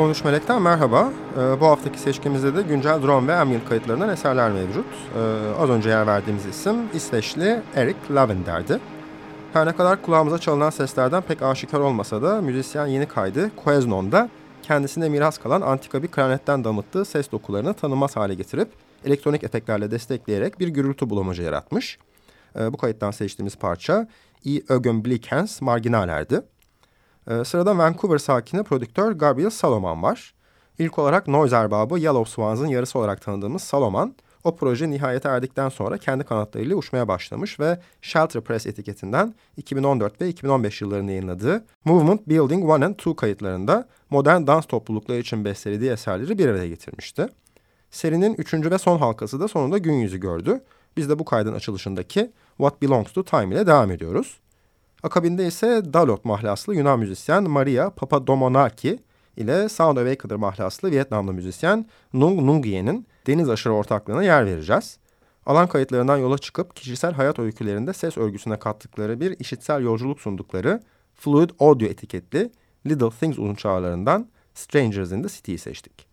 13 Melek'ten merhaba. Ee, bu haftaki seçkimizde de güncel drone ve ambient kayıtlarından eserler mevcut. Ee, az önce yer verdiğimiz isim İsveçli Eric Lavender'di. Her ne kadar kulağımıza çalınan seslerden pek aşikar olmasa da müzisyen yeni kaydı Queznon'da kendisine miras kalan antika bir klarnetten damıttığı ses dokularını tanınmaz hale getirip elektronik efektlerle destekleyerek bir gürültü bulamacı yaratmış. Ee, bu kayıttan seçtiğimiz parça I Ögön Blikens Marginaler'di. Ee, sırada Vancouver sakini prodüktör Gabriel Salomon var. İlk olarak noise erbabı Yellow Swans'ın yarısı olarak tanıdığımız Salomon, o proje nihayete erdikten sonra kendi kanatlarıyla uçmaya başlamış ve Shelter Press etiketinden 2014 ve 2015 yıllarında yayınladığı Movement Building 1 and 2 kayıtlarında modern dans toplulukları için bestelediği eserleri bir araya getirmişti. Serinin üçüncü ve son halkası da sonunda gün yüzü gördü. Biz de bu kaydın açılışındaki What Belongs to Time ile devam ediyoruz. Akabinde ise Dalot mahlaslı Yunan müzisyen Maria Papadomonaki ile Sound Awakener mahlaslı Vietnamlı müzisyen Nung Nungye'nin deniz aşırı ortaklığına yer vereceğiz. Alan kayıtlarından yola çıkıp kişisel hayat öykülerinde ses örgüsüne kattıkları bir işitsel yolculuk sundukları Fluid Audio etiketli Little Things uzun çağrılarından Strangers in the City'yi seçtik.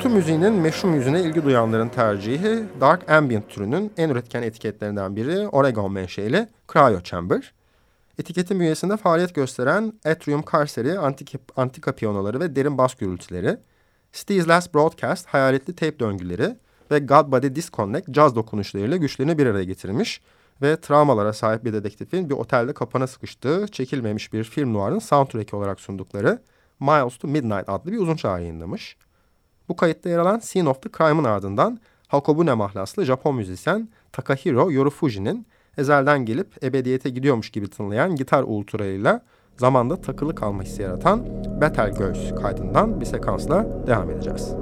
Uğultu müziğinin meşhur yüzüne ilgi duyanların tercihi Dark Ambient türünün en üretken etiketlerinden biri Oregon menşeli Cryo Chamber. Etiketin bünyesinde faaliyet gösteren Atrium Carceri, antika, antika piyanoları ve derin bas gürültüleri, Steve's Last Broadcast hayaletli tape döngüleri ve God Body Disconnect caz dokunuşlarıyla güçlerini bir araya getirmiş ve travmalara sahip bir dedektifin bir otelde kapana sıkıştığı çekilmemiş bir film noir'ın soundtrack'i olarak sundukları Miles to Midnight adlı bir uzun çağrı yayınlamış. Bu kayıtta yer alan Scene of the Crime'ın ardından Hakobune mahlaslı Japon müzisyen Takahiro Yorufuji'nin ezelden gelip ebediyete gidiyormuş gibi tınlayan gitar ultralarıyla zamanda takılı kalma hissi yaratan Betelgeuse kaydından bir sekansla devam edeceğiz.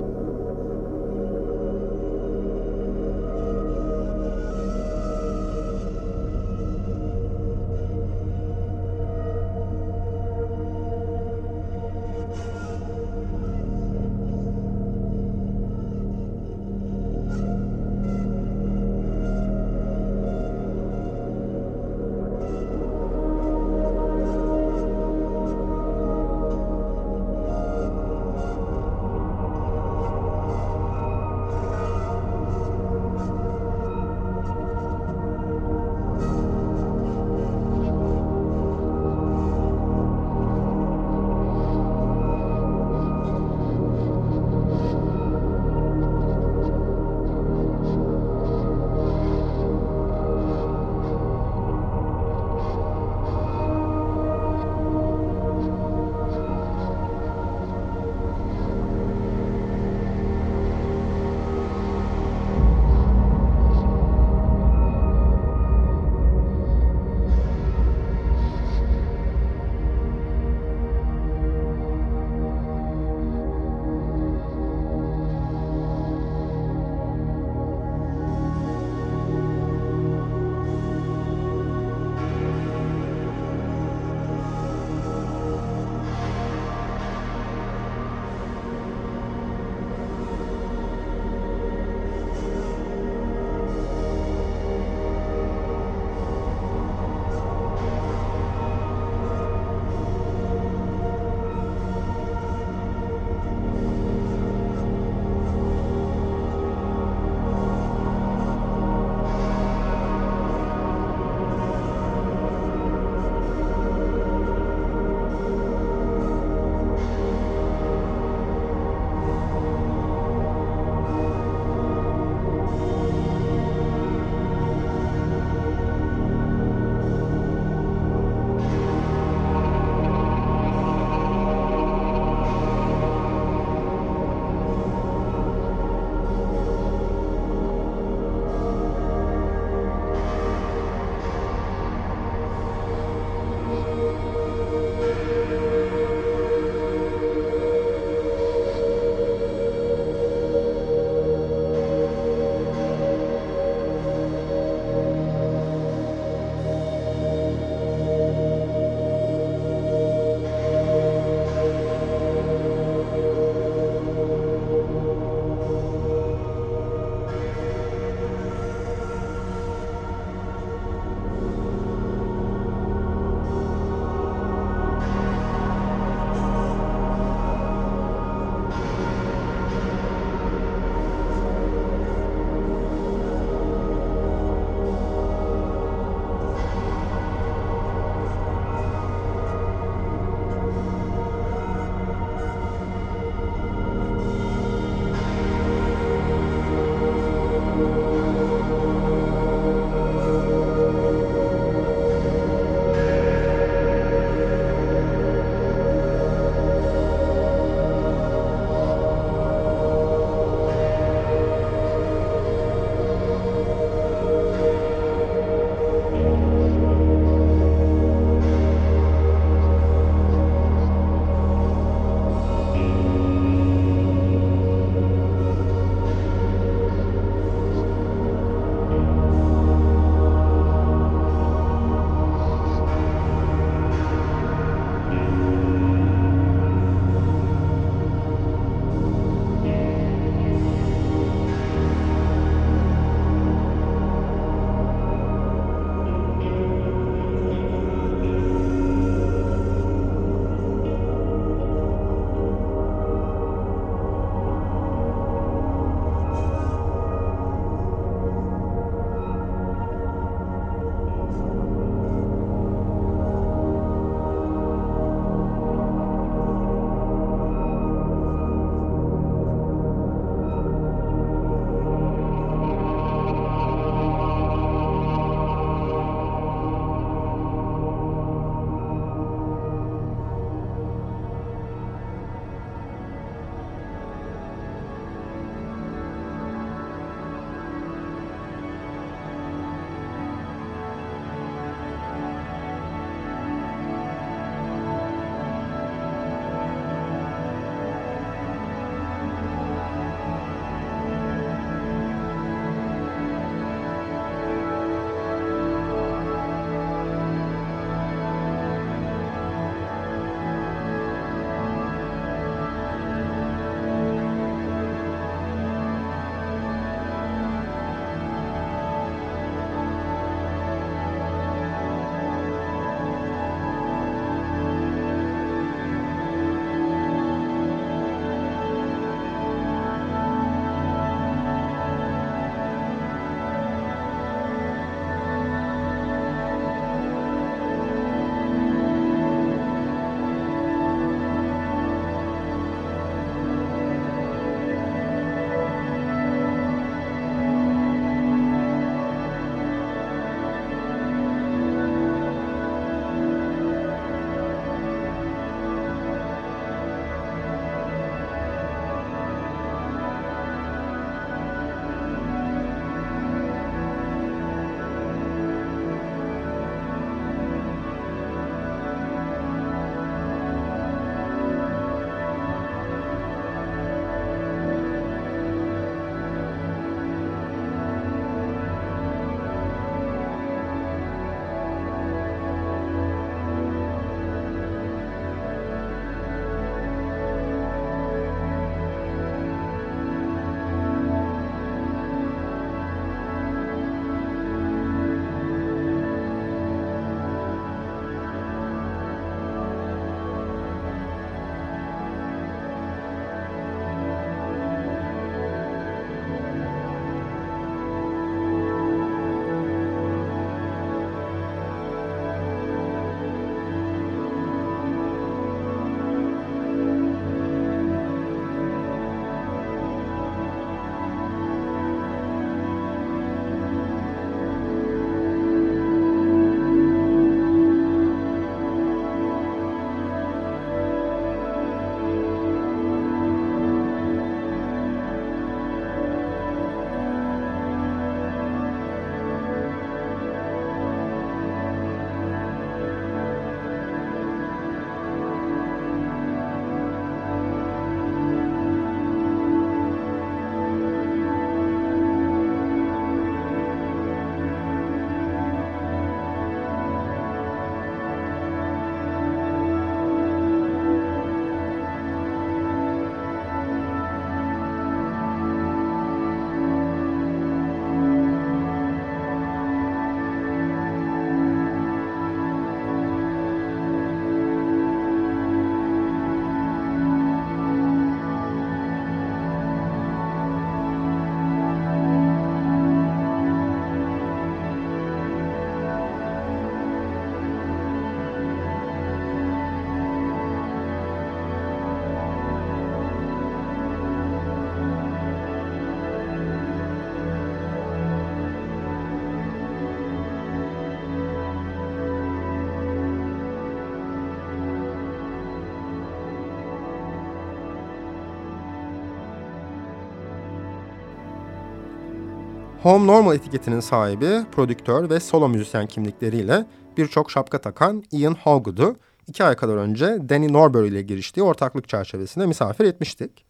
Home Normal etiketinin sahibi, prodüktör ve solo müzisyen kimlikleriyle birçok şapka takan Ian Hoggood'u iki ay kadar önce Danny Norbury ile giriştiği ortaklık çerçevesinde misafir etmiştik.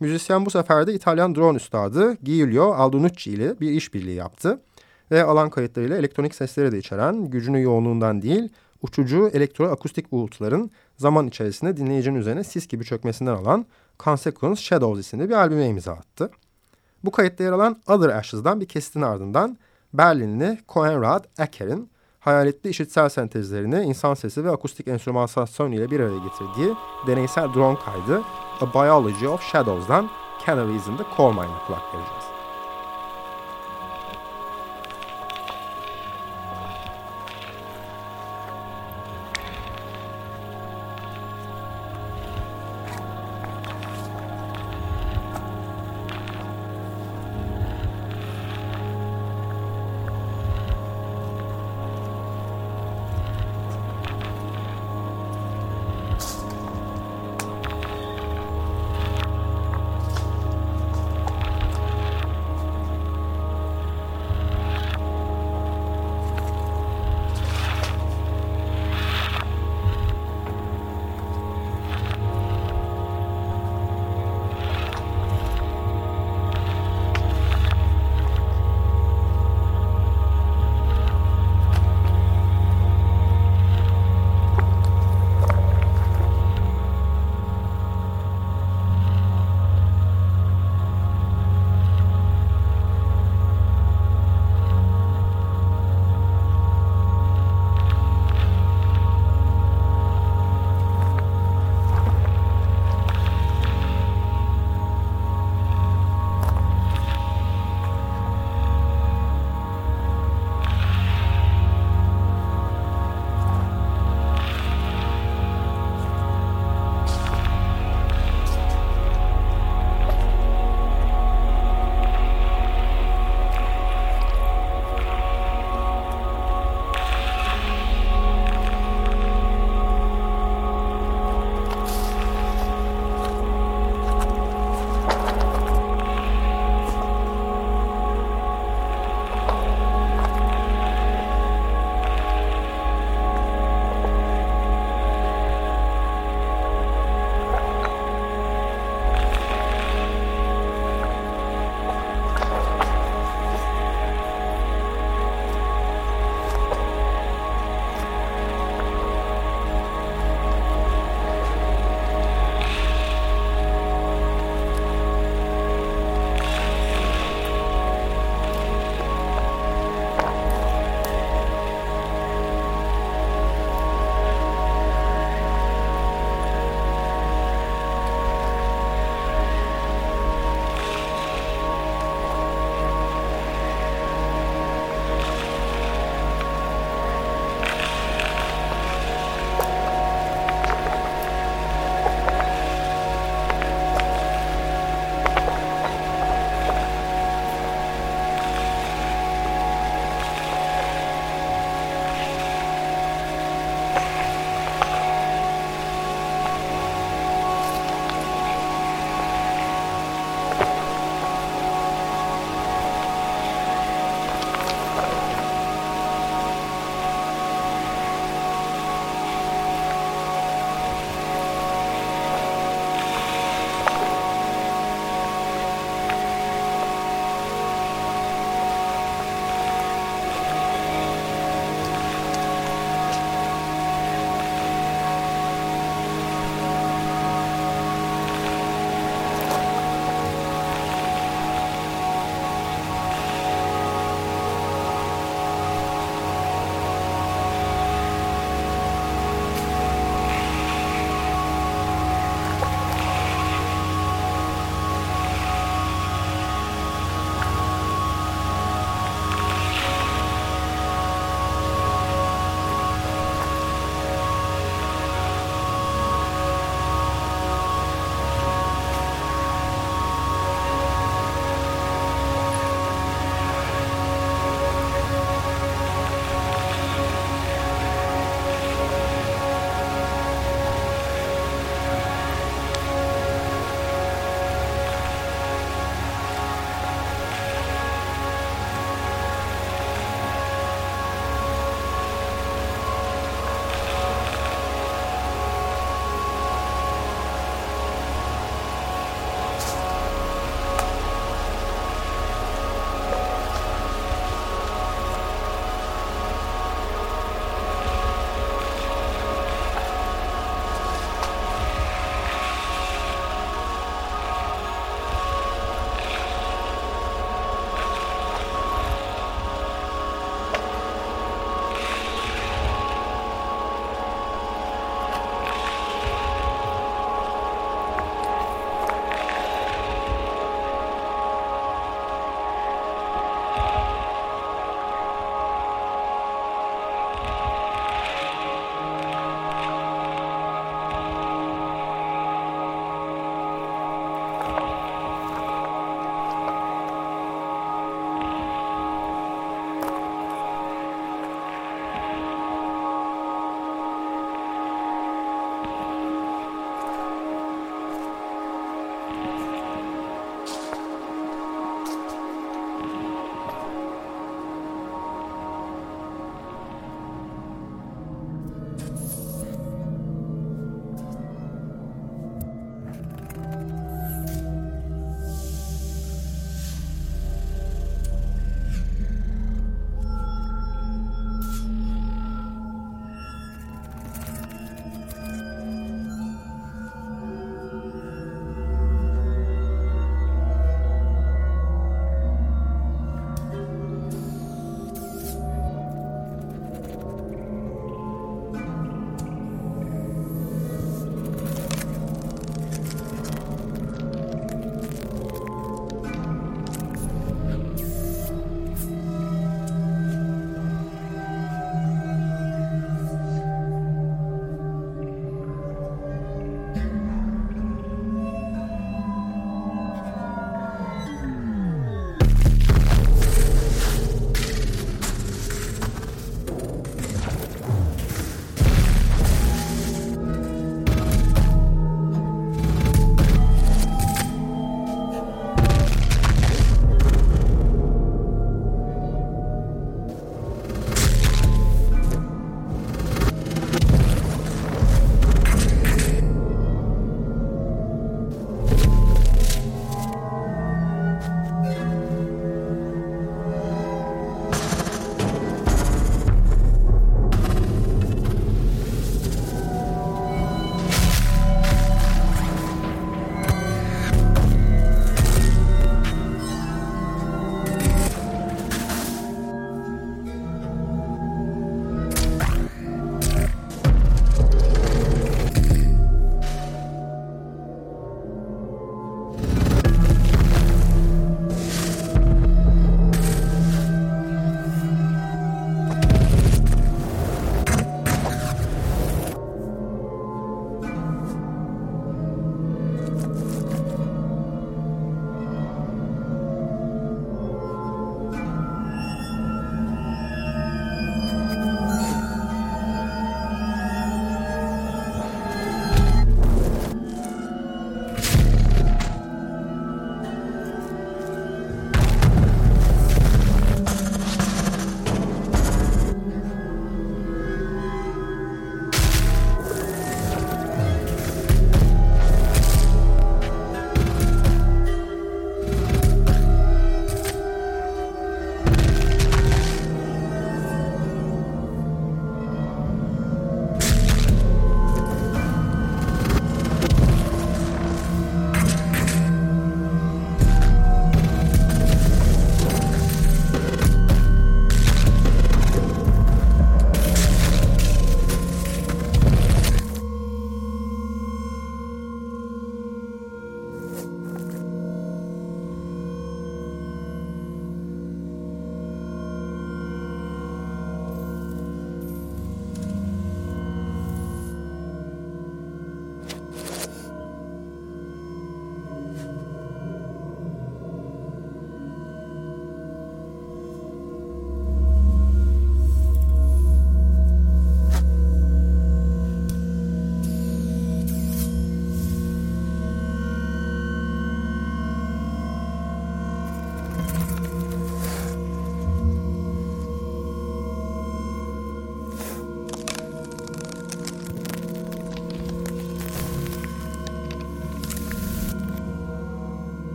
Müzisyen bu sefer de İtalyan drone üstadı Giulio Aldonucci ile bir işbirliği yaptı ve alan kayıtlarıyla elektronik sesleri de içeren gücünü yoğunluğundan değil uçucu elektroakustik uğultuların zaman içerisinde dinleyicinin üzerine sis gibi çökmesinden alan Consequence Shadows isimli bir albüme imza attı. Bu kayıtta yer alan Other Ashes'dan bir kesitin ardından Berlinli Coenrad Ecker'in hayaletli işitsel sentezlerini insan sesi ve akustik enstrümantasyon ile bir araya getirdiği deneysel drone kaydı A Biology of Shadows'dan Canaries in the Coal Mine'a kulak vereceğiz.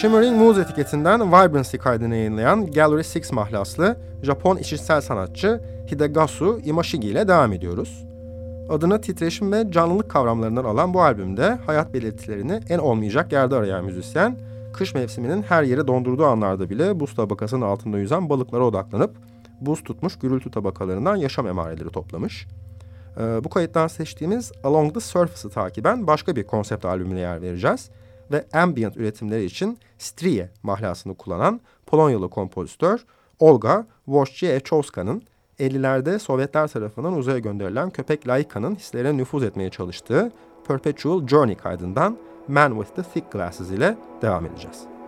Shimmering Moose etiketinden Vibrancy kaydını yayınlayan Gallery 6 mahlaslı Japon işitsel sanatçı Hidegasu Imashigi ile devam ediyoruz. Adını titreşim ve canlılık kavramlarından alan bu albümde hayat belirtilerini en olmayacak yerde arayan müzisyen, kış mevsiminin her yeri dondurduğu anlarda bile buz tabakasının altında yüzen balıklara odaklanıp buz tutmuş gürültü tabakalarından yaşam emareleri toplamış. Ee, bu kayıttan seçtiğimiz Along the Surface'ı takiben başka bir konsept albümüne yer vereceğiz ve ambient üretimleri için Strie mahlasını kullanan Polonyalı kompozitör Olga Wojciechowska'nın 50'lerde Sovyetler tarafından uzaya gönderilen köpek Laika'nın hislerine nüfuz etmeye çalıştığı Perpetual Journey kaydından Man with the Thick Glasses ile devam edeceğiz.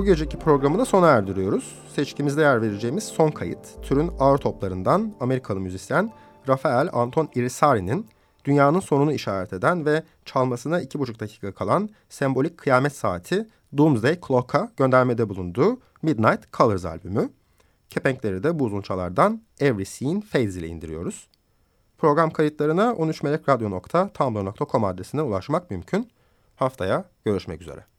Bu geceki programı da sona erdiriyoruz. Seçkimizde yer vereceğimiz son kayıt, türün ağır toplarından Amerikalı müzisyen Rafael Anton Irisari'nin dünyanın sonunu işaret eden ve çalmasına iki buçuk dakika kalan sembolik kıyamet saati Doomsday Clock'a göndermede bulunduğu Midnight Colors albümü. Kepenkleri de bu uzunçalardan Every Scene Fades ile indiriyoruz. Program kayıtlarına 13melekradyo.tumblr.com adresine ulaşmak mümkün. Haftaya görüşmek üzere.